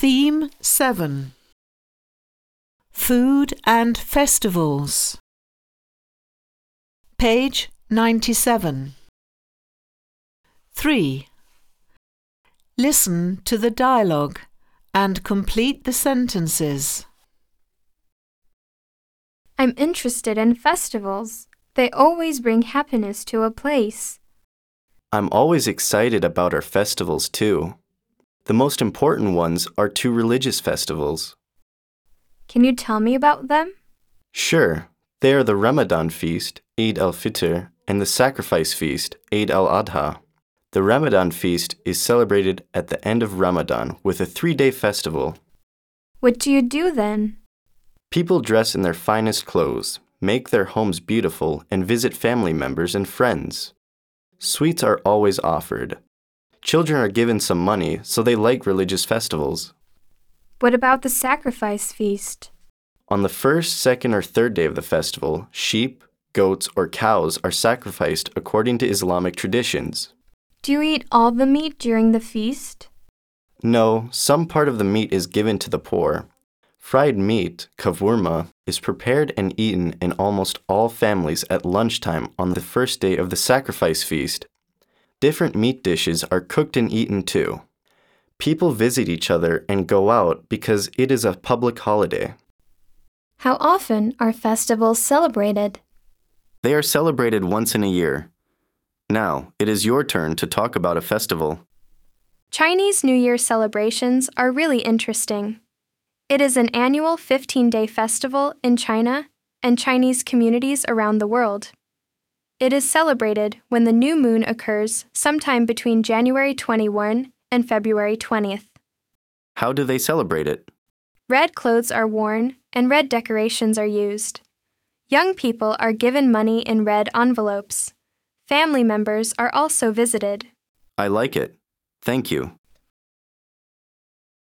Theme 7 Food and Festivals. Page 97. 3. Listen to the dialogue and complete the sentences. I'm interested in festivals. They always bring happiness to a place. I'm always excited about our festivals too. The most important ones are two religious festivals. Can you tell me about them? Sure, they are the Ramadan feast, Eid al-Fitr, and the sacrifice feast, Eid al-Adha. The Ramadan feast is celebrated at the end of Ramadan with a three-day festival. What do you do then? People dress in their finest clothes, make their homes beautiful, and visit family members and friends. Sweets are always offered. Children are given some money, so they like religious festivals. What about the sacrifice feast? On the first, second, or third day of the festival, sheep, goats, or cows are sacrificed according to Islamic traditions. Do you eat all the meat during the feast? No, some part of the meat is given to the poor. Fried meat, kavurma, is prepared and eaten in almost all families at lunchtime on the first day of the sacrifice feast. Different meat dishes are cooked and eaten too. People visit each other and go out because it is a public holiday. How often are festivals celebrated? They are celebrated once in a year. Now, it is your turn to talk about a festival. Chinese New Year celebrations are really interesting. It is an annual 15 day festival in China and Chinese communities around the world. It is celebrated when the new moon occurs sometime between January 21 and February 20th. How do they celebrate it? Red clothes are worn and red decorations are used. Young people are given money in red envelopes. Family members are also visited. I like it. Thank you.